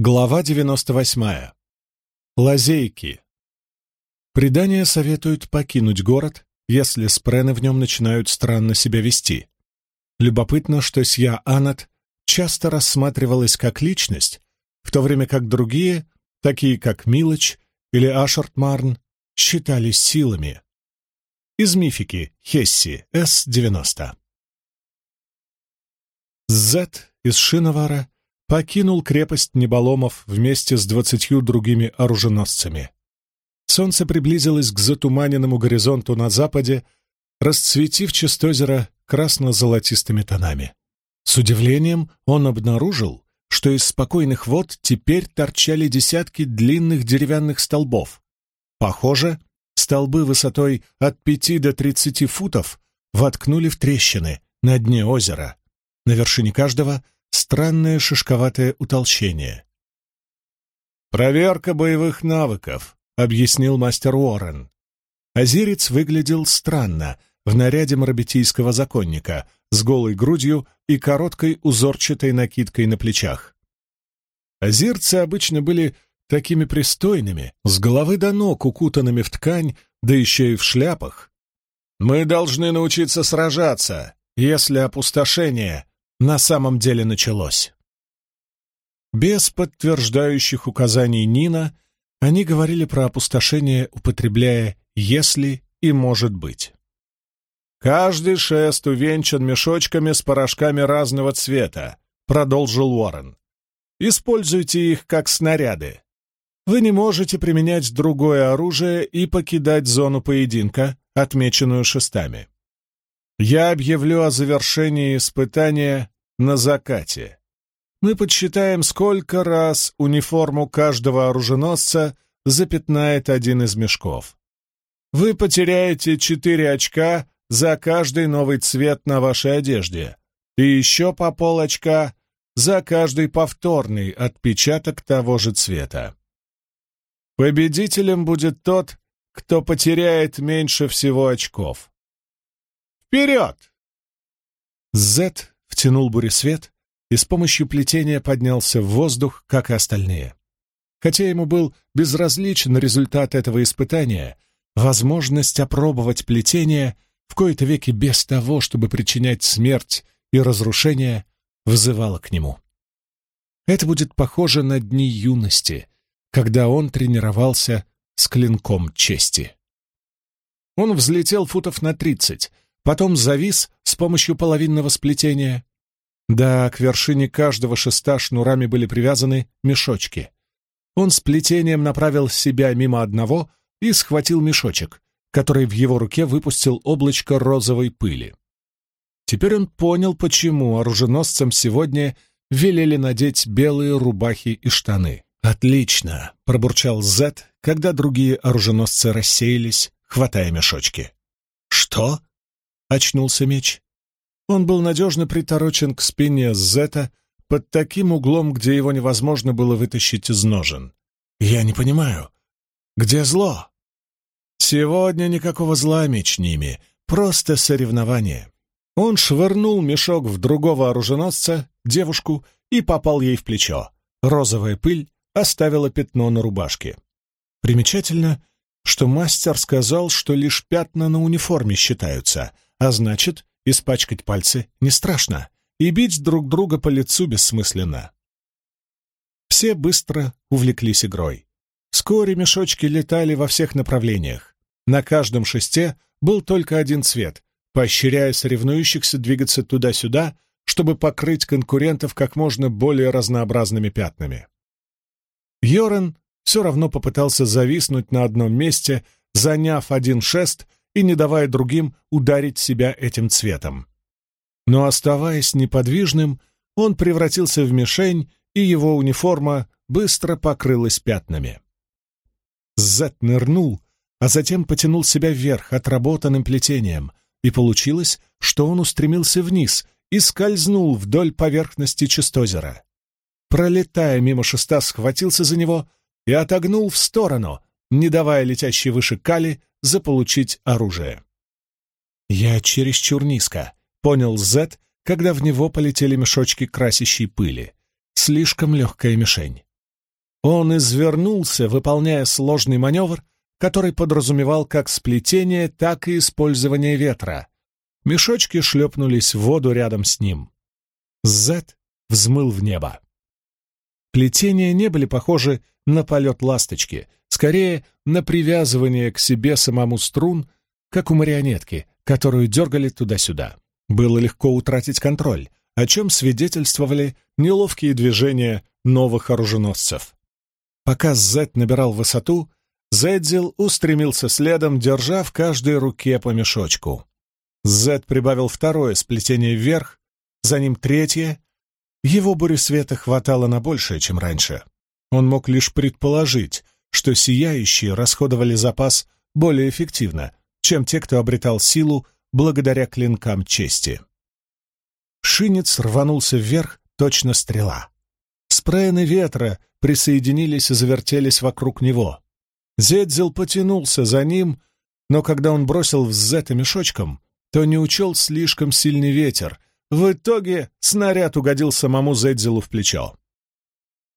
Глава 98. Лазейки. Предания советуют покинуть город, если спрены в нем начинают странно себя вести. Любопытно, что Сья Анат часто рассматривалась как личность, в то время как другие, такие как Милоч или Ашарт Марн, считались силами. Из мифики Хесси, С-90. Зет из Шиновара покинул крепость Неболомов вместе с двадцатью другими оруженосцами. Солнце приблизилось к затуманенному горизонту на западе, расцветив частозеро красно-золотистыми тонами. С удивлением он обнаружил, что из спокойных вод теперь торчали десятки длинных деревянных столбов. Похоже, столбы высотой от пяти до тридцати футов воткнули в трещины на дне озера. На вершине каждого — странное шишковатое утолщение. «Проверка боевых навыков», — объяснил мастер Уоррен. Азирец выглядел странно, в наряде марабитийского законника, с голой грудью и короткой узорчатой накидкой на плечах. Азирцы обычно были такими пристойными, с головы до ног укутанными в ткань, да еще и в шляпах. «Мы должны научиться сражаться, если опустошение на самом деле началось. Без подтверждающих указаний Нина они говорили про опустошение, употребляя «если» и «может быть». «Каждый шест увенчан мешочками с порошками разного цвета», — продолжил Уоррен. «Используйте их как снаряды. Вы не можете применять другое оружие и покидать зону поединка, отмеченную шестами. Я объявлю о завершении испытания на закате. Мы подсчитаем, сколько раз униформу каждого оруженосца запятнает один из мешков. Вы потеряете четыре очка за каждый новый цвет на вашей одежде и еще по пол очка за каждый повторный отпечаток того же цвета. Победителем будет тот, кто потеряет меньше всего очков. Вперед!» Зет втянул буресвет и с помощью плетения поднялся в воздух, как и остальные. Хотя ему был безразличен результат этого испытания, возможность опробовать плетение в кои-то веки без того, чтобы причинять смерть и разрушение, вызывала к нему. Это будет похоже на дни юности, когда он тренировался с клинком чести. Он взлетел футов на тридцать, потом завис с помощью половинного сплетения. Да, к вершине каждого шеста шнурами были привязаны мешочки. Он с плетением направил себя мимо одного и схватил мешочек, который в его руке выпустил облачко розовой пыли. Теперь он понял, почему оруженосцам сегодня велели надеть белые рубахи и штаны. «Отлично!» — пробурчал Зет, когда другие оруженосцы рассеялись, хватая мешочки. «Что?» — очнулся меч. Он был надежно приторочен к спине Зета под таким углом, где его невозможно было вытащить из ножен. «Я не понимаю, где зло?» «Сегодня никакого зла между ними, просто соревнование». Он швырнул мешок в другого оруженосца, девушку, и попал ей в плечо. Розовая пыль оставила пятно на рубашке. Примечательно, что мастер сказал, что лишь пятна на униформе считаются — а значит, испачкать пальцы не страшно, и бить друг друга по лицу бессмысленно. Все быстро увлеклись игрой. Вскоре мешочки летали во всех направлениях. На каждом шесте был только один цвет, поощряя соревнующихся двигаться туда-сюда, чтобы покрыть конкурентов как можно более разнообразными пятнами. Йорен все равно попытался зависнуть на одном месте, заняв один шест и не давая другим ударить себя этим цветом. Но оставаясь неподвижным, он превратился в мишень, и его униформа быстро покрылась пятнами. Зет нырнул, а затем потянул себя вверх отработанным плетением, и получилось, что он устремился вниз и скользнул вдоль поверхности частозера. Пролетая мимо шеста, схватился за него и отогнул в сторону, не давая летящей выше кали заполучить оружие. «Я чересчур низко», — понял Зет, когда в него полетели мешочки красящей пыли. Слишком легкая мишень. Он извернулся, выполняя сложный маневр, который подразумевал как сплетение, так и использование ветра. Мешочки шлепнулись в воду рядом с ним. Зет взмыл в небо. Плетения не были похожи на полет ласточки, скорее на привязывание к себе самому струн, как у марионетки, которую дергали туда-сюда. Было легко утратить контроль, о чем свидетельствовали неловкие движения новых оруженосцев. Пока Зет набирал высоту, Зедзил устремился следом, держа в каждой руке по мешочку. Зет прибавил второе сплетение вверх, за ним третье. Его света хватало на большее, чем раньше. Он мог лишь предположить, что сияющие расходовали запас более эффективно, чем те, кто обретал силу благодаря клинкам чести. Шинец рванулся вверх, точно стрела. Спрены ветра присоединились и завертелись вокруг него. Зедзел потянулся за ним, но когда он бросил в мешочком, то не учел слишком сильный ветер. В итоге снаряд угодил самому Зедзелу в плечо.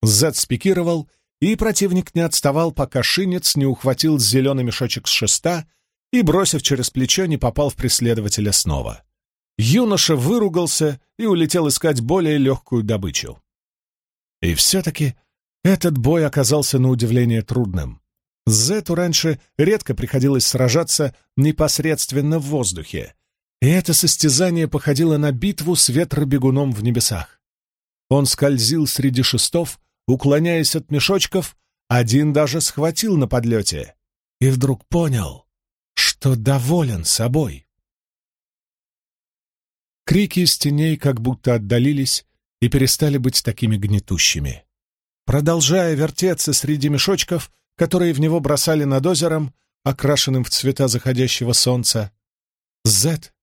Зет спикировал, и противник не отставал, пока шинец не ухватил зеленый мешочек с шеста и, бросив через плечо, не попал в преследователя снова. Юноша выругался и улетел искать более легкую добычу. И все-таки этот бой оказался на удивление трудным. Зету раньше редко приходилось сражаться непосредственно в воздухе, и это состязание походило на битву с ветробегуном в небесах. Он скользил среди шестов, уклоняясь от мешочков, один даже схватил на подлете и вдруг понял, что доволен собой. Крики из теней как будто отдалились и перестали быть такими гнетущими. Продолжая вертеться среди мешочков, которые в него бросали над озером, окрашенным в цвета заходящего солнца, Зет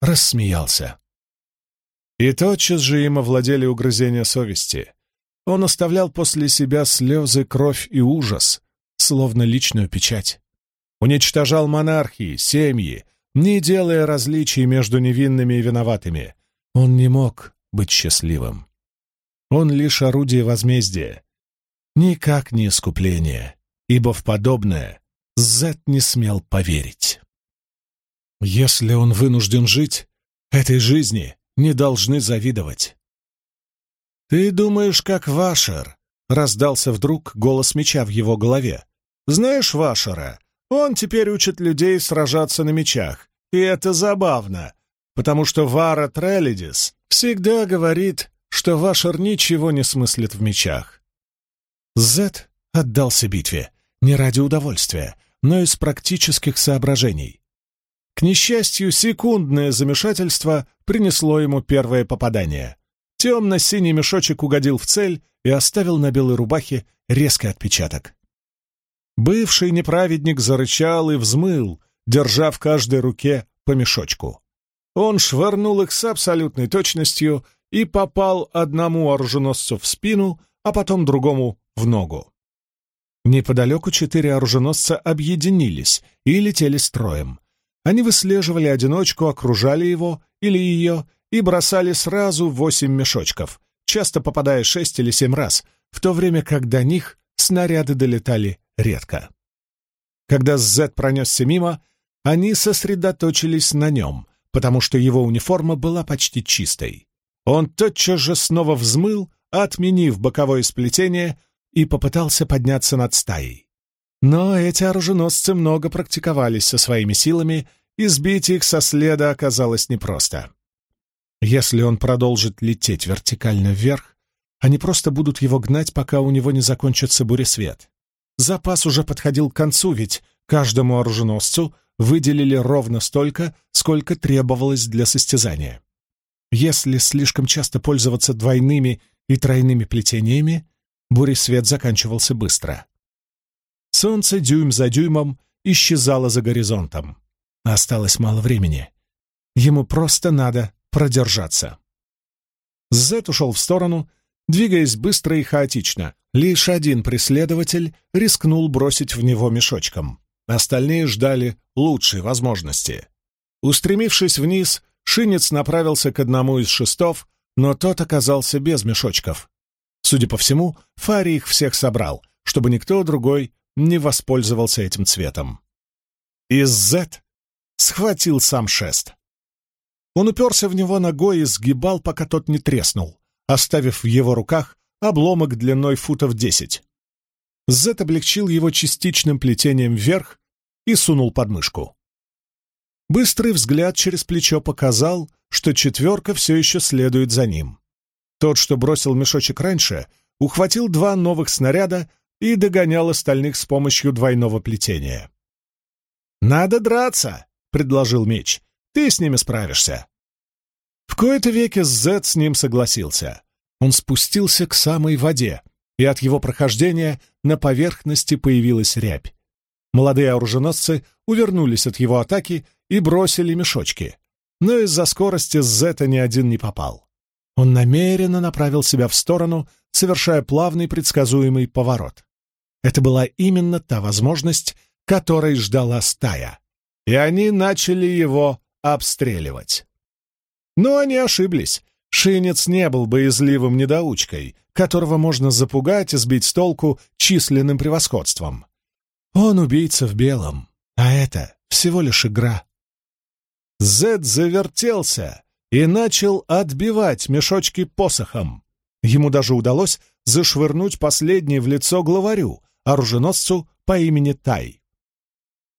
рассмеялся. И тотчас же им овладели угрызения совести. Он оставлял после себя слезы, кровь и ужас, словно личную печать. Уничтожал монархии, семьи, не делая различий между невинными и виноватыми. Он не мог быть счастливым. Он лишь орудие возмездия, никак не искупление, ибо в подобное Зет не смел поверить. Если он вынужден жить, этой жизни не должны завидовать. «Ты думаешь, как Вашер?» — раздался вдруг голос меча в его голове. «Знаешь Вашера? Он теперь учит людей сражаться на мечах, и это забавно, потому что Вара Трелидис всегда говорит, что Вашер ничего не смыслит в мечах. Зет отдался битве не ради удовольствия, но из практических соображений. К несчастью, секундное замешательство принесло ему первое попадание. Темно-синий мешочек угодил в цель и оставил на белой рубахе резкий отпечаток. Бывший неправедник зарычал и взмыл, держа в каждой руке по мешочку. Он швырнул их с абсолютной точностью и попал одному оруженосцу в спину, а потом другому в ногу. Неподалеку четыре оруженосца объединились и летели строем. Они выслеживали одиночку, окружали его или ее и бросали сразу восемь мешочков, часто попадая шесть или семь раз, в то время как до них снаряды долетали редко. Когда Зет пронесся мимо, они сосредоточились на нем, потому что его униформа была почти чистой. Он тотчас же снова взмыл, отменив боковое сплетение, и попытался подняться над стаей. Но эти оруженосцы много практиковались со своими силами, и сбить их со следа оказалось непросто. Если он продолжит лететь вертикально вверх, они просто будут его гнать, пока у него не закончится буресвет. Запас уже подходил к концу, ведь каждому оруженосцу выделили ровно столько, сколько требовалось для состязания. Если слишком часто пользоваться двойными и тройными плетениями, буресвет заканчивался быстро. Солнце дюйм за дюймом исчезало за горизонтом. Осталось мало времени. Ему просто надо продержаться. Зет ушел в сторону, двигаясь быстро и хаотично. Лишь один преследователь рискнул бросить в него мешочком. Остальные ждали лучшей возможности. Устремившись вниз, Шинец направился к одному из шестов, но тот оказался без мешочков. Судя по всему, Фари их всех собрал, чтобы никто другой не воспользовался этим цветом. И Z схватил сам шест. Он уперся в него ногой и сгибал, пока тот не треснул, оставив в его руках обломок длиной футов десять. Зет облегчил его частичным плетением вверх и сунул под мышку. Быстрый взгляд через плечо показал, что четверка все еще следует за ним. Тот, что бросил мешочек раньше, ухватил два новых снаряда и догонял остальных с помощью двойного плетения. «Надо драться!» — предложил меч. «Ты с ними справишься!» В кои-то веки Зет с ним согласился. Он спустился к самой воде, и от его прохождения на поверхности появилась рябь. Молодые оруженосцы увернулись от его атаки и бросили мешочки, но из-за скорости Зета ни один не попал. Он намеренно направил себя в сторону, совершая плавный предсказуемый поворот. Это была именно та возможность, которой ждала стая, и они начали его обстреливать. Но они ошиблись. Шинец не был боязливым недоучкой, которого можно запугать и сбить с толку численным превосходством. Он убийца в белом, а это всего лишь игра. Зед завертелся и начал отбивать мешочки посохом. Ему даже удалось зашвырнуть последний в лицо главарю, оруженосцу по имени Тай.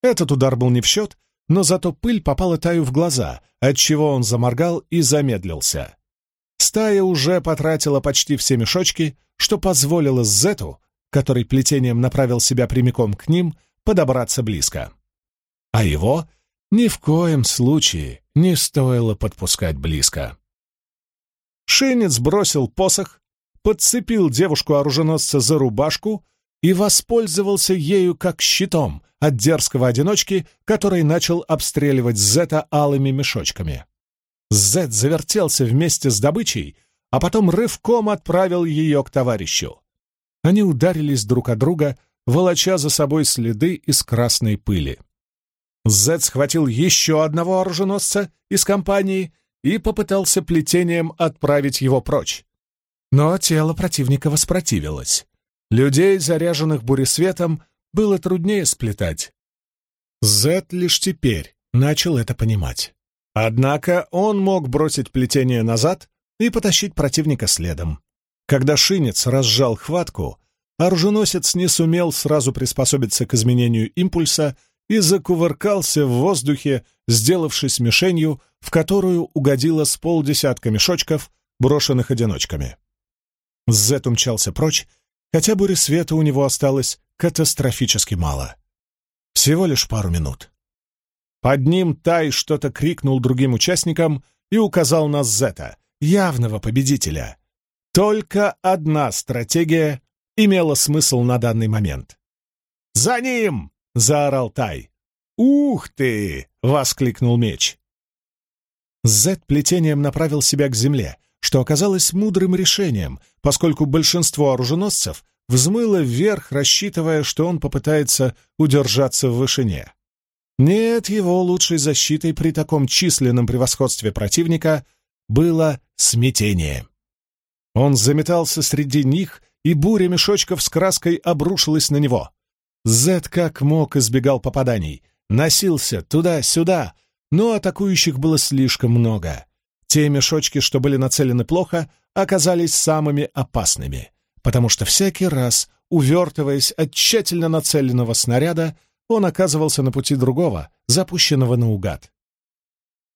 Этот удар был не в счет, но зато пыль попала Таю в глаза, отчего он заморгал и замедлился. Стая уже потратила почти все мешочки, что позволило Зету, который плетением направил себя прямиком к ним, подобраться близко. А его ни в коем случае не стоило подпускать близко. Шинец бросил посох, подцепил девушку-оруженосца за рубашку и воспользовался ею как щитом от дерзкого одиночки, который начал обстреливать Зета алыми мешочками. Зет завертелся вместе с добычей, а потом рывком отправил ее к товарищу. Они ударились друг от друга, волоча за собой следы из красной пыли. Зет схватил еще одного оруженосца из компании и попытался плетением отправить его прочь. Но тело противника воспротивилось. Людей, заряженных буресветом, было труднее сплетать. Зет лишь теперь начал это понимать. Однако он мог бросить плетение назад и потащить противника следом. Когда шинец разжал хватку, оруженосец не сумел сразу приспособиться к изменению импульса и закувыркался в воздухе, сделавшись мишенью, в которую угодило с полдесятка мешочков, брошенных одиночками. Зет умчался прочь, хотя бури света у него осталось катастрофически мало. Всего лишь пару минут. Под ним Тай что-то крикнул другим участникам и указал на Зета, явного победителя. Только одна стратегия имела смысл на данный момент. «За ним!» — заорал Тай. «Ух ты!» — воскликнул меч. Зет плетением направил себя к земле, что оказалось мудрым решением, поскольку большинство оруженосцев взмыло вверх, рассчитывая, что он попытается удержаться в вышине. Нет, его лучшей защитой при таком численном превосходстве противника было смятение. Он заметался среди них, и буря мешочков с краской обрушилась на него. Зет как мог избегал попаданий, носился туда-сюда, но атакующих было слишком много. Те мешочки, что были нацелены плохо, оказались самыми опасными, потому что всякий раз, увертываясь от тщательно нацеленного снаряда, он оказывался на пути другого, запущенного наугад.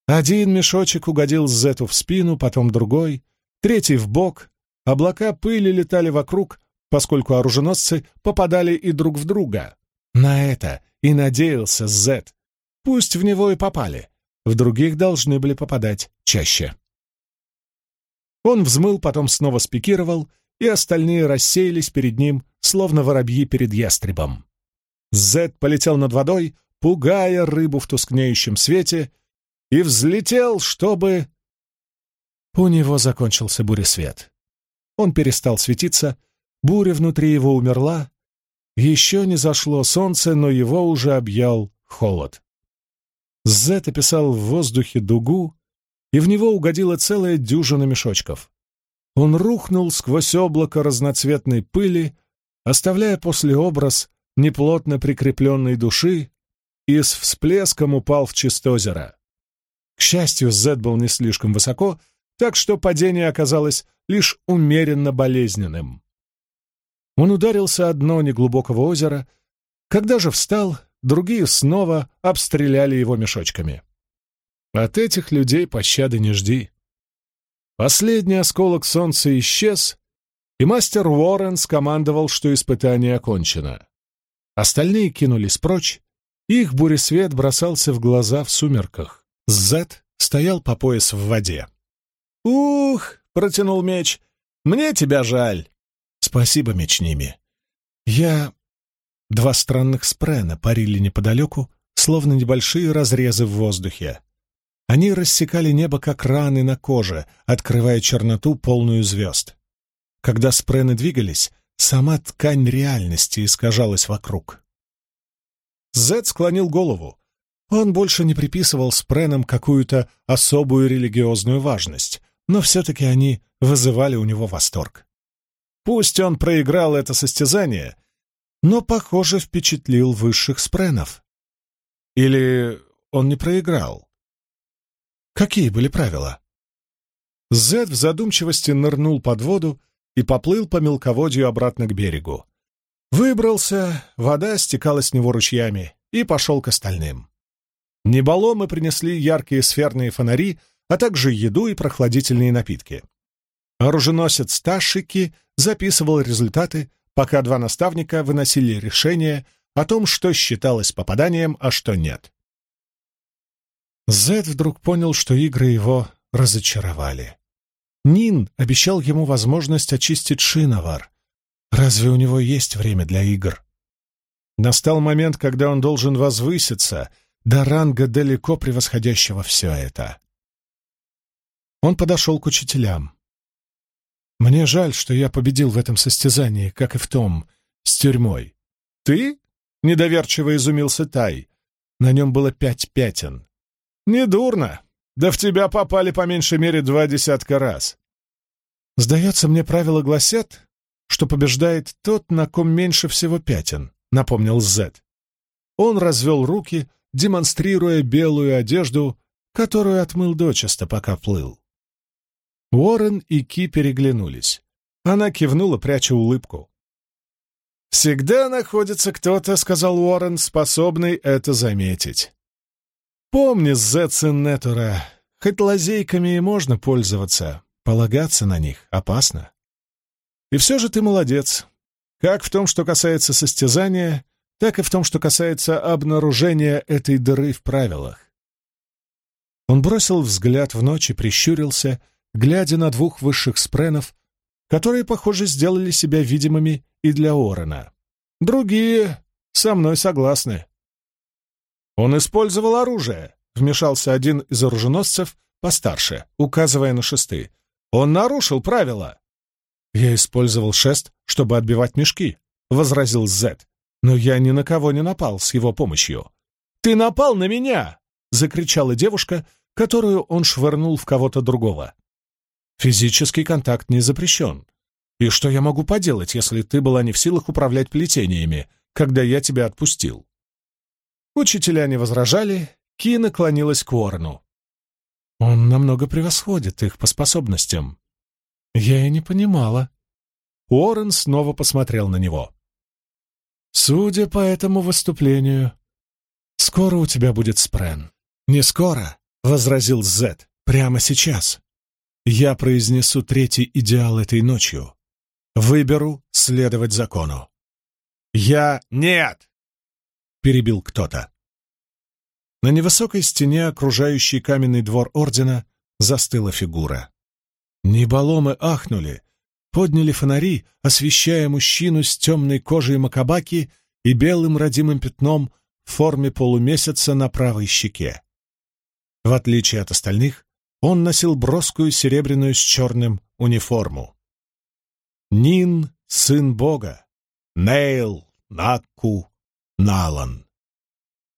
Один мешочек угодил Зету в спину, потом другой, третий в бок. Облака пыли летали вокруг, поскольку оруженосцы попадали и друг в друга. На это и надеялся Зет. Пусть в него и попали, в других должны были попадать чаще. Он взмыл, потом снова спикировал, и остальные рассеялись перед ним, словно воробьи перед ястребом. Зет полетел над водой, пугая рыбу в тускнеющем свете, и взлетел, чтобы... У него закончился буресвет. Он перестал светиться, буря внутри его умерла, еще не зашло солнце, но его уже объял холод. Зет описал в воздухе дугу, и в него угодила целая дюжина мешочков. Он рухнул сквозь облако разноцветной пыли, оставляя после образ неплотно прикрепленной души, и с всплеском упал в чистозеро. К счастью, Зед был не слишком высоко, так что падение оказалось лишь умеренно болезненным. Он ударился о дно неглубокого озера. Когда же встал, другие снова обстреляли его мешочками. От этих людей пощады не жди. Последний осколок солнца исчез, и мастер Уоррен скомандовал, что испытание окончено. Остальные кинулись прочь, их буресвет бросался в глаза в сумерках. Зет стоял по пояс в воде. «Ух!» — протянул меч. «Мне тебя жаль!» «Спасибо, меч ними!» «Я...» Два странных спрена парили неподалеку, словно небольшие разрезы в воздухе. Они рассекали небо, как раны на коже, открывая черноту, полную звезд. Когда спрены двигались, сама ткань реальности искажалась вокруг. Зед склонил голову. Он больше не приписывал спренам какую-то особую религиозную важность, но все-таки они вызывали у него восторг. Пусть он проиграл это состязание, но, похоже, впечатлил высших спренов. Или он не проиграл? Какие были правила? Зед в задумчивости нырнул под воду и поплыл по мелководью обратно к берегу. Выбрался, вода стекала с него ручьями, и пошел к остальным. Неболомы принесли яркие сферные фонари, а также еду и прохладительные напитки. Оруженосец Ташики записывал результаты, пока два наставника выносили решение о том, что считалось попаданием, а что нет. Зед вдруг понял, что игры его разочаровали. Нин обещал ему возможность очистить Шиновар, Разве у него есть время для игр? Настал момент, когда он должен возвыситься до ранга далеко превосходящего все это. Он подошел к учителям. «Мне жаль, что я победил в этом состязании, как и в том, с тюрьмой». «Ты?» — недоверчиво изумился Тай. На нем было пять пятен. «Недурно. Да в тебя попали по меньшей мере два десятка раз». «Сдается мне, правила гласят, что побеждает тот, на ком меньше всего пятен», — напомнил Зет. Он развел руки, демонстрируя белую одежду, которую отмыл дочисто, пока плыл. Уоррен и Ки переглянулись. Она кивнула, пряча улыбку. «Всегда находится кто-то, — сказал Уоррен, — способный это заметить. Помни, Нетура, хоть лазейками и можно пользоваться, полагаться на них опасно. И все же ты молодец. Как в том, что касается состязания, так и в том, что касается обнаружения этой дыры в правилах. Он бросил взгляд в ночь и прищурился, глядя на двух высших спренов, которые, похоже, сделали себя видимыми и для Орена. Другие со мной согласны. Он использовал оружие, вмешался один из оруженосцев постарше, указывая на шесты. Он нарушил правила. «Я использовал шест, чтобы отбивать мешки», — возразил Зет. «Но я ни на кого не напал с его помощью». «Ты напал на меня!» — закричала девушка, которую он швырнул в кого-то другого. «Физический контакт не запрещен. И что я могу поделать, если ты была не в силах управлять плетениями, когда я тебя отпустил?» Учителя не возражали, Ки наклонилась к Уоррену. «Он намного превосходит их по способностям. Я и не понимала. Уоррен снова посмотрел на него. Судя по этому выступлению, скоро у тебя будет спрен. Не скоро, возразил Зет, прямо сейчас. Я произнесу третий идеал этой ночью. Выберу следовать закону. Я нет, перебил кто-то. На невысокой стене, окружающей каменный двор ордена, застыла фигура. Неболомы ахнули, подняли фонари, освещая мужчину с темной кожей макабаки и белым родимым пятном в форме полумесяца на правой щеке. В отличие от остальных, он носил броскую серебряную с черным униформу. Нин — сын бога, Нейл, Накку, Налан.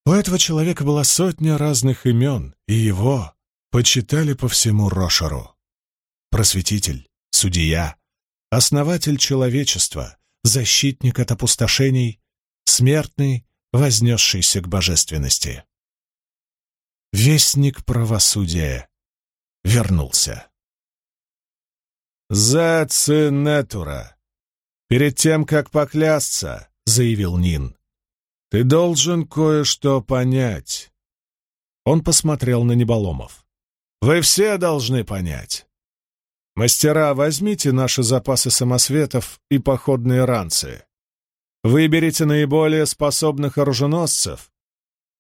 У этого человека была сотня разных имен, и его почитали по всему Рошару просветитель, судья, основатель человечества, защитник от опустошений, смертный, вознесшийся к божественности. Вестник правосудия вернулся. «Зацинетура! Перед тем, как поклясться, — заявил Нин, — ты должен кое-что понять». Он посмотрел на Неболомов. «Вы все должны понять. Мастера, возьмите наши запасы самосветов и походные ранцы. Выберите наиболее способных оруженосцев.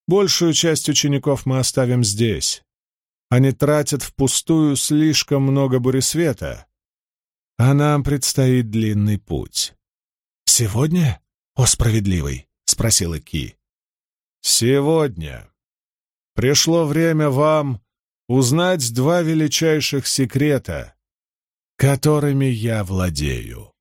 Большую часть учеников мы оставим здесь. Они тратят впустую слишком много буресвета, а нам предстоит длинный путь. «Сегодня, о справедливый?» — спросила Ки. «Сегодня. Пришло время вам узнать два величайших секрета, которыми я владею».